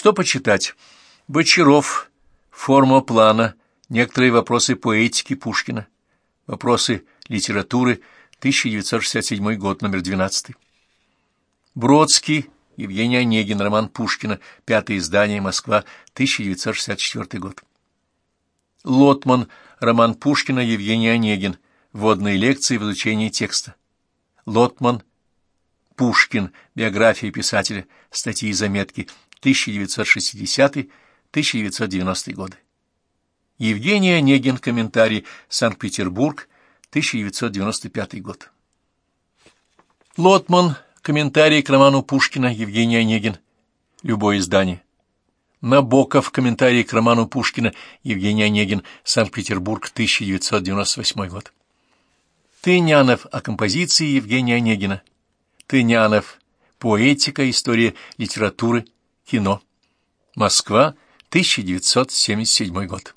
Что почитать? Бочаров, форма плана, некоторые вопросы поэтики Пушкина, вопросы литературы, 1967 год, номер 12. Бродский, Евгений Онегин, роман Пушкина, пятое издание, Москва, 1964 год. Лотман, роман Пушкина, Евгений Онегин, вводные лекции в изучении текста. Лотман, Пушкин, биография писателя, статьи и заметки, 1960-1990 годы. Евгений Онегин, комментарий, Санкт-Петербург, 1995 год. Лотман, комментарий к роману Пушкина, Евгений Онегин, любое издание. Набоков, комментарий к роману Пушкина, Евгений Онегин, Санкт-Петербург, 1998 год. Тынянов о композиции Евгения Онегина. Тынянов. Поэтика, история литературы, кино. Москва, 1977 год.